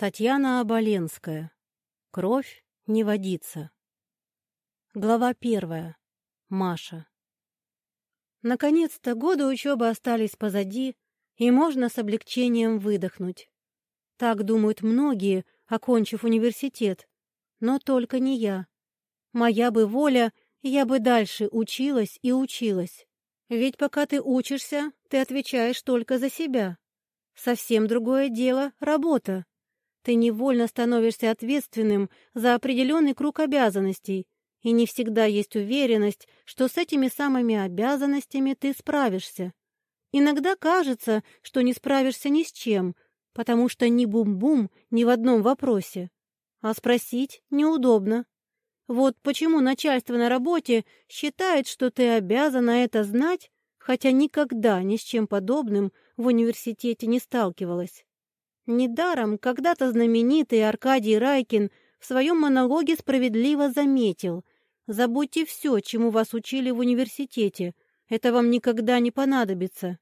Татьяна Оболенская. Кровь не водится. Глава первая. Маша. Наконец-то годы учебы остались позади, и можно с облегчением выдохнуть. Так думают многие, окончив университет. Но только не я. Моя бы воля, я бы дальше училась и училась. Ведь пока ты учишься, ты отвечаешь только за себя. Совсем другое дело — работа. Ты невольно становишься ответственным за определенный круг обязанностей, и не всегда есть уверенность, что с этими самыми обязанностями ты справишься. Иногда кажется, что не справишься ни с чем, потому что ни бум-бум ни в одном вопросе. А спросить неудобно. Вот почему начальство на работе считает, что ты обязана это знать, хотя никогда ни с чем подобным в университете не сталкивалась. Недаром когда-то знаменитый Аркадий Райкин в своем монологе справедливо заметил «Забудьте все, чему вас учили в университете, это вам никогда не понадобится».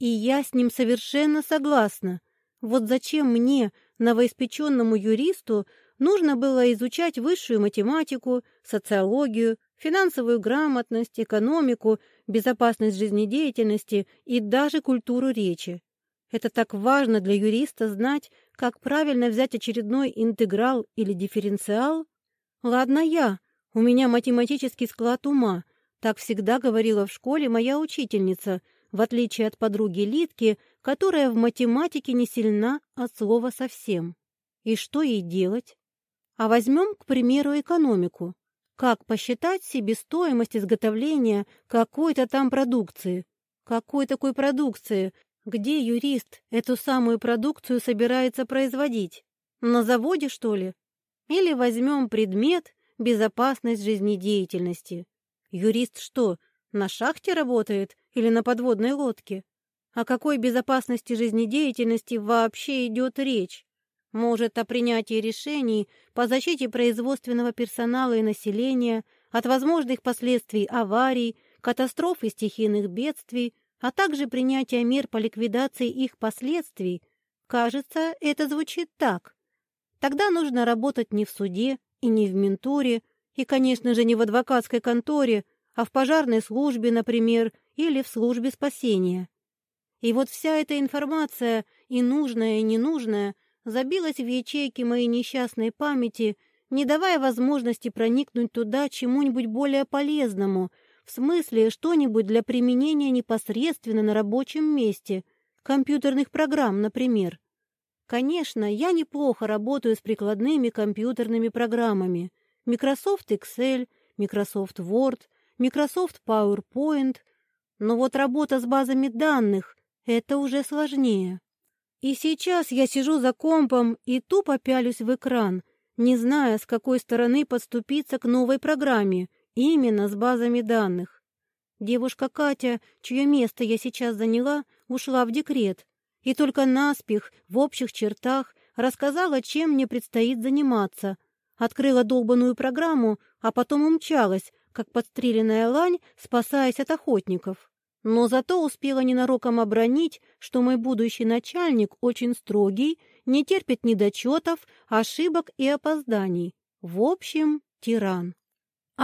И я с ним совершенно согласна. Вот зачем мне, новоиспеченному юристу, нужно было изучать высшую математику, социологию, финансовую грамотность, экономику, безопасность жизнедеятельности и даже культуру речи. Это так важно для юриста знать, как правильно взять очередной интеграл или дифференциал. Ладно я, у меня математический склад ума, так всегда говорила в школе моя учительница, в отличие от подруги Литки, которая в математике не сильна от слова совсем. И что ей делать? А возьмем, к примеру, экономику. Как посчитать себестоимость изготовления какой-то там продукции? Какой такой продукции, где юрист эту самую продукцию собирается производить? На заводе, что ли? Или возьмем предмет «безопасность жизнедеятельности». Юрист что, на шахте работает или на подводной лодке? О какой безопасности жизнедеятельности вообще идет речь? Может, о принятии решений по защите производственного персонала и населения от возможных последствий аварий, катастроф и стихийных бедствий, а также принятие мер по ликвидации их последствий, кажется, это звучит так. Тогда нужно работать не в суде и не в ментуре, и, конечно же, не в адвокатской конторе, а в пожарной службе, например, или в службе спасения. И вот вся эта информация, и нужная, и ненужная, забилась в ячейки моей несчастной памяти, не давая возможности проникнуть туда чему-нибудь более полезному — в смысле, что-нибудь для применения непосредственно на рабочем месте, компьютерных программ, например. Конечно, я неплохо работаю с прикладными компьютерными программами. Microsoft Excel, Microsoft Word, Microsoft PowerPoint. Но вот работа с базами данных — это уже сложнее. И сейчас я сижу за компом и тупо пялюсь в экран, не зная, с какой стороны подступиться к новой программе — Именно с базами данных. Девушка Катя, чье место я сейчас заняла, ушла в декрет, и только наспех, в общих чертах, рассказала, чем мне предстоит заниматься. Открыла долбанную программу, а потом умчалась, как подстреленная лань, спасаясь от охотников. Но зато успела ненароком обронить, что мой будущий начальник очень строгий, не терпит недочетов, ошибок и опозданий. В общем, тиран.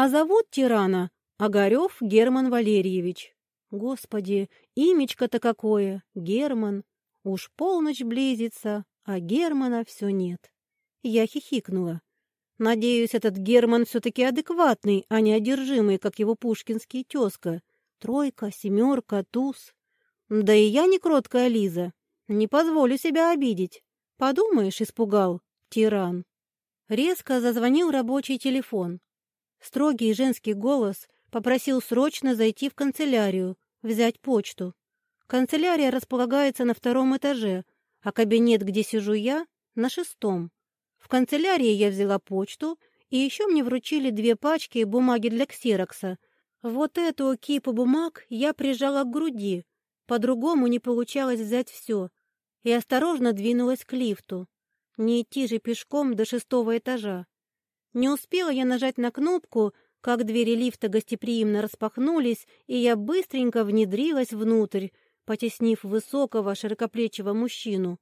А зовут тирана Огарев Герман Валерьевич. Господи, имечко-то какое, Герман. Уж полночь близится, а Германа все нет. Я хихикнула. Надеюсь, этот Герман все-таки адекватный, а не одержимый, как его пушкинский тезка. Тройка, семерка, туз. Да и я не кроткая Лиза. Не позволю себя обидеть. Подумаешь, испугал. Тиран. Резко зазвонил рабочий телефон. Строгий женский голос попросил срочно зайти в канцелярию, взять почту. Канцелярия располагается на втором этаже, а кабинет, где сижу я, на шестом. В канцелярии я взяла почту, и еще мне вручили две пачки бумаги для ксерокса. Вот эту кипу бумаг я прижала к груди, по-другому не получалось взять все, и осторожно двинулась к лифту. Не идти же пешком до шестого этажа. Не успела я нажать на кнопку, как двери лифта гостеприимно распахнулись, и я быстренько внедрилась внутрь, потеснив высокого широкоплечего мужчину.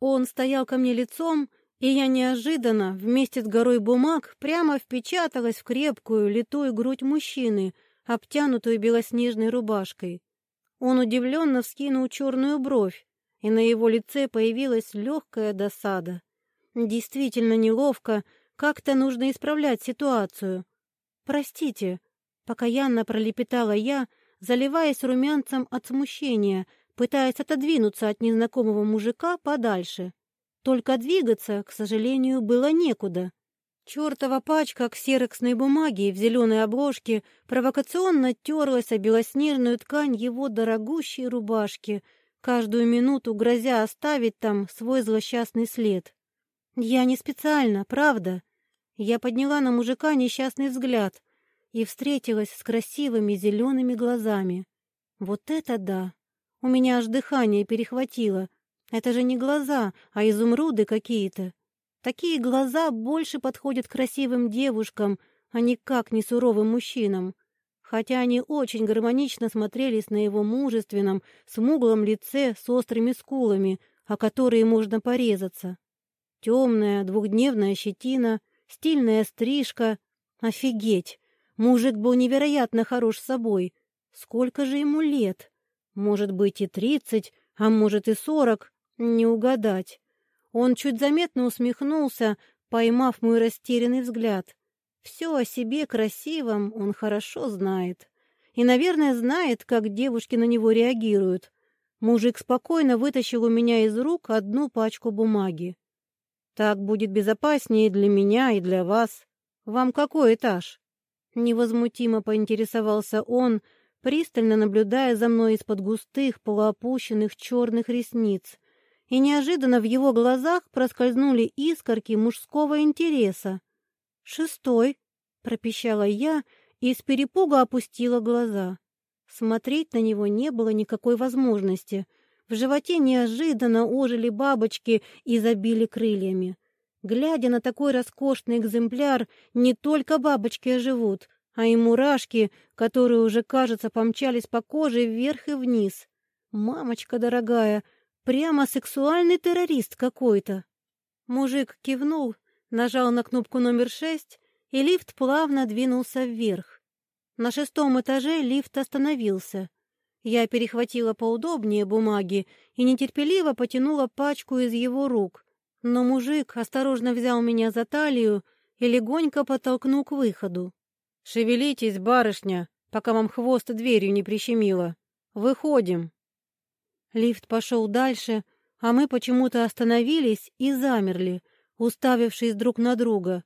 Он стоял ко мне лицом, и я неожиданно вместе с горой бумаг прямо впечаталась в крепкую, литую грудь мужчины, обтянутую белоснежной рубашкой. Он удивленно вскинул черную бровь, и на его лице появилась легкая досада. Действительно неловко, как-то нужно исправлять ситуацию. «Простите», — покаянно пролепетала я, заливаясь румянцем от смущения, пытаясь отодвинуться от незнакомого мужика подальше. Только двигаться, к сожалению, было некуда. Чертова пачка ксероксной бумаги в зеленой обложке провокационно терлась о белоснежную ткань его дорогущей рубашки, каждую минуту грозя оставить там свой злосчастный след. Я не специально, правда. Я подняла на мужика несчастный взгляд и встретилась с красивыми зелеными глазами. Вот это да! У меня аж дыхание перехватило. Это же не глаза, а изумруды какие-то. Такие глаза больше подходят красивым девушкам, а никак не суровым мужчинам. Хотя они очень гармонично смотрелись на его мужественном, смуглом лице с острыми скулами, о которые можно порезаться. Темная двухдневная щетина, стильная стрижка. Офигеть! Мужик был невероятно хорош собой. Сколько же ему лет? Может быть и тридцать, а может и сорок. Не угадать. Он чуть заметно усмехнулся, поймав мой растерянный взгляд. Все о себе красивом он хорошо знает. И, наверное, знает, как девушки на него реагируют. Мужик спокойно вытащил у меня из рук одну пачку бумаги. Так будет безопаснее для меня и для вас. Вам какой этаж? Невозмутимо поинтересовался он, пристально наблюдая за мной из-под густых, полуопущенных черных ресниц. И неожиданно в его глазах проскользнули искорки мужского интереса. «Шестой», — пропищала я и с перепуга опустила глаза. Смотреть на него не было никакой возможности — в животе неожиданно ожили бабочки и забили крыльями. Глядя на такой роскошный экземпляр, не только бабочки оживут, а и мурашки, которые уже, кажется, помчались по коже вверх и вниз. Мамочка дорогая, прямо сексуальный террорист какой-то. Мужик кивнул, нажал на кнопку номер шесть, и лифт плавно двинулся вверх. На шестом этаже лифт остановился. Я перехватила поудобнее бумаги и нетерпеливо потянула пачку из его рук. Но мужик осторожно взял меня за талию и легонько подтолкнул к выходу. «Шевелитесь, барышня, пока вам хвост дверью не прищемило. Выходим!» Лифт пошел дальше, а мы почему-то остановились и замерли, уставившись друг на друга.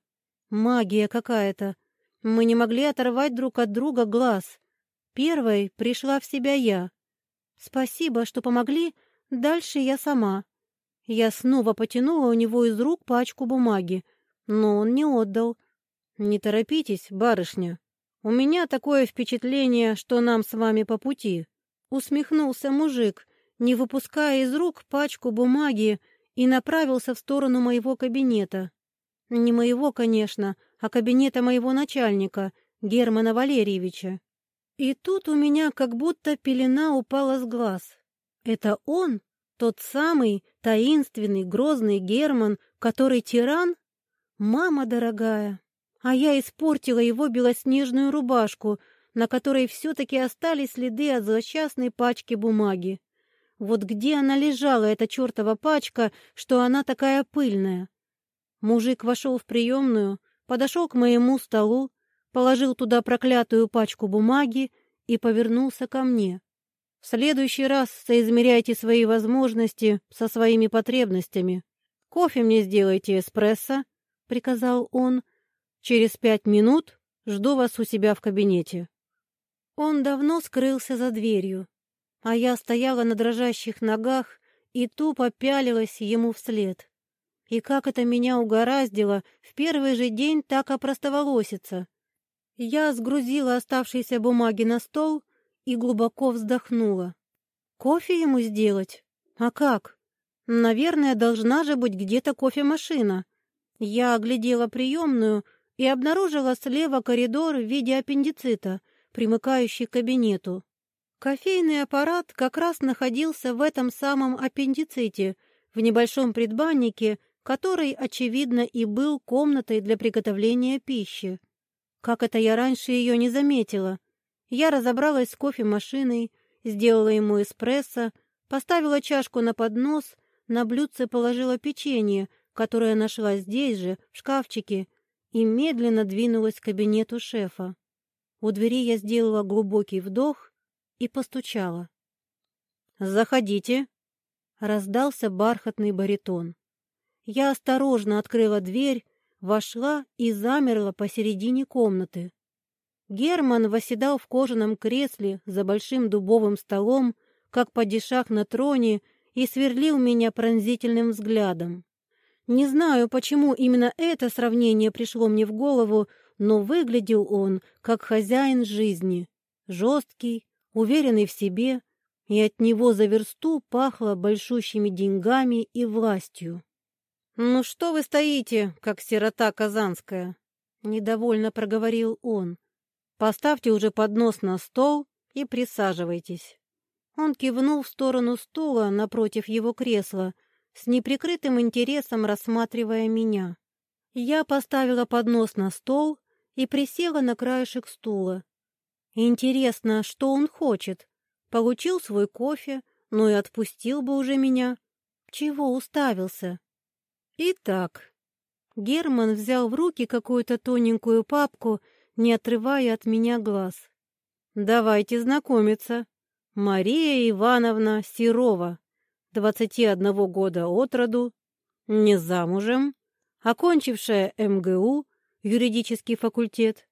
Магия какая-то. Мы не могли оторвать друг от друга глаз. Первой пришла в себя я. Спасибо, что помогли, дальше я сама. Я снова потянула у него из рук пачку бумаги, но он не отдал. Не торопитесь, барышня. У меня такое впечатление, что нам с вами по пути. Усмехнулся мужик, не выпуская из рук пачку бумаги, и направился в сторону моего кабинета. Не моего, конечно, а кабинета моего начальника, Германа Валерьевича. И тут у меня как будто пелена упала с глаз. Это он, тот самый таинственный, грозный Герман, который тиран? Мама дорогая! А я испортила его белоснежную рубашку, на которой все-таки остались следы от злосчастной пачки бумаги. Вот где она лежала, эта чертова пачка, что она такая пыльная? Мужик вошел в приемную, подошел к моему столу, положил туда проклятую пачку бумаги и повернулся ко мне. В следующий раз соизмеряйте свои возможности со своими потребностями. Кофе мне сделайте эспрессо, — приказал он. Через пять минут жду вас у себя в кабинете. Он давно скрылся за дверью, а я стояла на дрожащих ногах и тупо пялилась ему вслед. И как это меня угораздило в первый же день так опростоволоситься. Я сгрузила оставшиеся бумаги на стол и глубоко вздохнула. Кофе ему сделать? А как? Наверное, должна же быть где-то кофемашина. Я оглядела приемную и обнаружила слева коридор в виде аппендицита, примыкающий к кабинету. Кофейный аппарат как раз находился в этом самом аппендиците, в небольшом предбаннике, который, очевидно, и был комнатой для приготовления пищи. Как это я раньше ее не заметила? Я разобралась с кофемашиной, сделала ему эспрессо, поставила чашку на поднос, на блюдце положила печенье, которое нашла здесь же, в шкафчике, и медленно двинулась к кабинету шефа. У двери я сделала глубокий вдох и постучала. «Заходите!» — раздался бархатный баритон. Я осторожно открыла дверь, вошла и замерла посередине комнаты. Герман восседал в кожаном кресле за большим дубовым столом, как падишах на троне, и сверлил меня пронзительным взглядом. Не знаю, почему именно это сравнение пришло мне в голову, но выглядел он как хозяин жизни, жесткий, уверенный в себе, и от него за версту пахло большущими деньгами и властью. «Ну что вы стоите, как сирота казанская?» — недовольно проговорил он. «Поставьте уже поднос на стол и присаживайтесь». Он кивнул в сторону стула напротив его кресла, с неприкрытым интересом рассматривая меня. Я поставила поднос на стол и присела на краешек стула. Интересно, что он хочет? Получил свой кофе, но и отпустил бы уже меня. Чего уставился? Итак, Герман взял в руки какую-то тоненькую папку, не отрывая от меня глаз. «Давайте знакомиться. Мария Ивановна Серова, 21 года от роду, не замужем, окончившая МГУ, юридический факультет.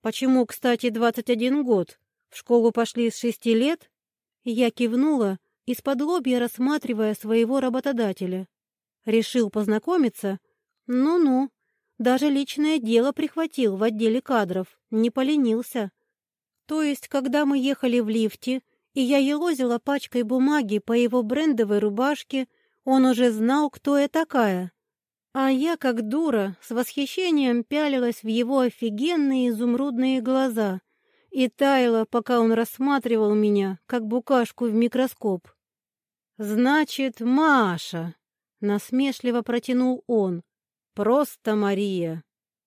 Почему, кстати, 21 год? В школу пошли с шести лет? Я кивнула, из-под лобья рассматривая своего работодателя. Решил познакомиться? Ну-ну, даже личное дело прихватил в отделе кадров, не поленился. То есть, когда мы ехали в лифте, и я елозила пачкой бумаги по его брендовой рубашке, он уже знал, кто я такая. А я, как дура, с восхищением пялилась в его офигенные изумрудные глаза и таяла, пока он рассматривал меня, как букашку в микроскоп. «Значит, Маша!» — насмешливо протянул он. «Просто Мария.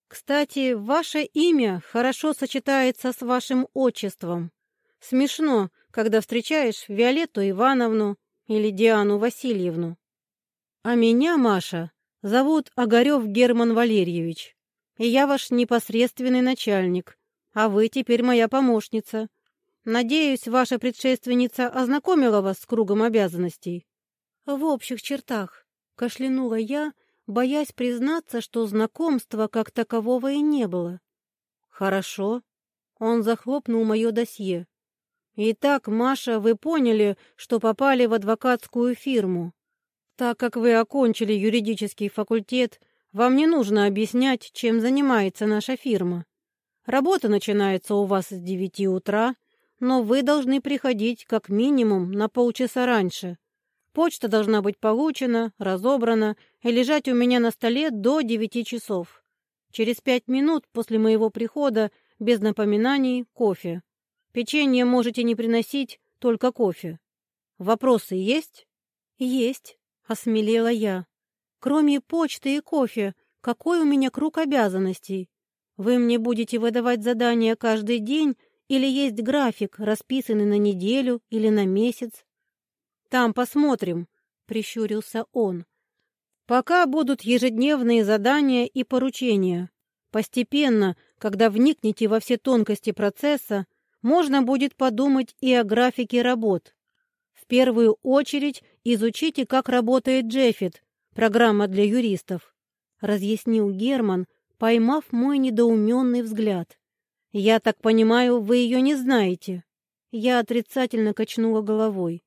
Кстати, ваше имя хорошо сочетается с вашим отчеством. Смешно, когда встречаешь Виолетту Ивановну или Диану Васильевну. А меня, Маша, зовут Огарев Герман Валерьевич, и я ваш непосредственный начальник, а вы теперь моя помощница. Надеюсь, ваша предшественница ознакомила вас с кругом обязанностей. В общих чертах, кашлянула я, боясь признаться, что знакомства как такового и не было. Хорошо. Он захлопнул мое досье. Итак, Маша, вы поняли, что попали в адвокатскую фирму. Так как вы окончили юридический факультет, вам не нужно объяснять, чем занимается наша фирма. Работа начинается у вас с девяти утра, но вы должны приходить как минимум на полчаса раньше. Почта должна быть получена, разобрана и лежать у меня на столе до девяти часов. Через пять минут после моего прихода, без напоминаний, кофе. Печенье можете не приносить, только кофе. Вопросы есть? Есть, осмелела я. Кроме почты и кофе, какой у меня круг обязанностей? Вы мне будете выдавать задания каждый день или есть график, расписанный на неделю или на месяц? Там посмотрим, прищурился он. Пока будут ежедневные задания и поручения. Постепенно, когда вникнете во все тонкости процесса, можно будет подумать и о графике работ. В первую очередь изучите, как работает Джеффит, программа для юристов, разъяснил Герман, поймав мой недоуменный взгляд. «Я так понимаю, вы ее не знаете?» Я отрицательно качнула головой.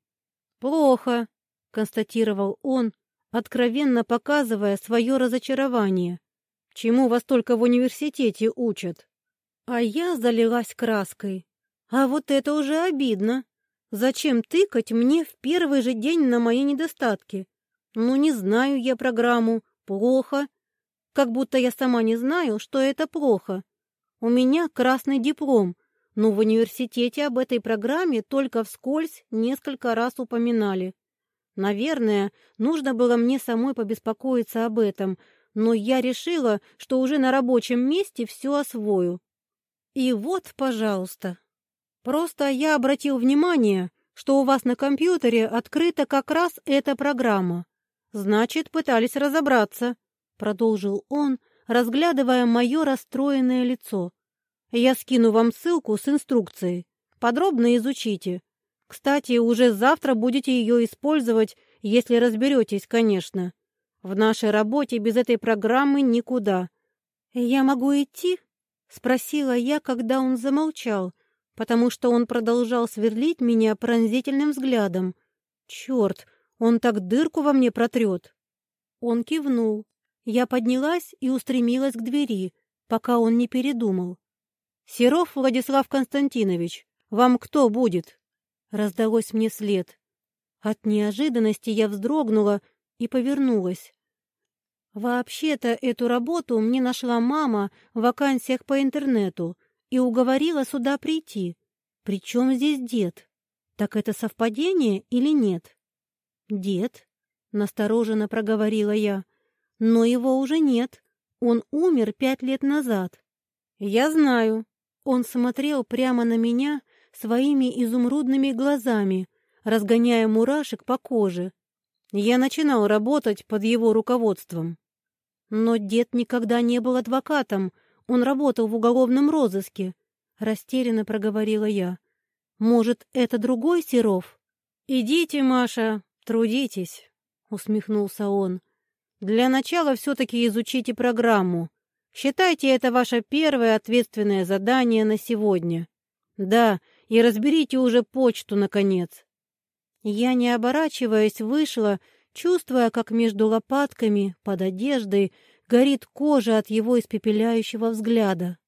«Плохо», — констатировал он, откровенно показывая свое разочарование. «Чему вас только в университете учат?» А я залилась краской. А вот это уже обидно. Зачем тыкать мне в первый же день на мои недостатки? Ну, не знаю я программу. Плохо. Как будто я сама не знаю, что это плохо. У меня красный диплом, но в университете об этой программе только вскользь несколько раз упоминали. Наверное, нужно было мне самой побеспокоиться об этом, но я решила, что уже на рабочем месте все освою. И вот, пожалуйста. Просто я обратил внимание, что у вас на компьютере открыта как раз эта программа. Значит, пытались разобраться, — продолжил он, разглядывая мое расстроенное лицо. Я скину вам ссылку с инструкцией. Подробно изучите. Кстати, уже завтра будете ее использовать, если разберетесь, конечно. В нашей работе без этой программы никуда. Я могу идти? Спросила я, когда он замолчал, потому что он продолжал сверлить меня пронзительным взглядом. Черт, он так дырку во мне протрет. Он кивнул. Я поднялась и устремилась к двери, пока он не передумал. «Серов Владислав Константинович, вам кто будет?» Раздалось мне след. От неожиданности я вздрогнула и повернулась. Вообще-то эту работу мне нашла мама в вакансиях по интернету и уговорила сюда прийти. Причем здесь дед? Так это совпадение или нет? Дед, настороженно проговорила я, но его уже нет. Он умер пять лет назад. Я знаю. Он смотрел прямо на меня своими изумрудными глазами, разгоняя мурашек по коже. Я начинал работать под его руководством. Но дед никогда не был адвокатом, он работал в уголовном розыске, — растерянно проговорила я. Может, это другой Серов? Идите, Маша, трудитесь, — усмехнулся он. Для начала все-таки изучите программу. Считайте это ваше первое ответственное задание на сегодня. Да, и разберите уже почту, наконец. Я, не оборачиваясь, вышла, чувствуя, как между лопатками, под одеждой, горит кожа от его испепеляющего взгляда.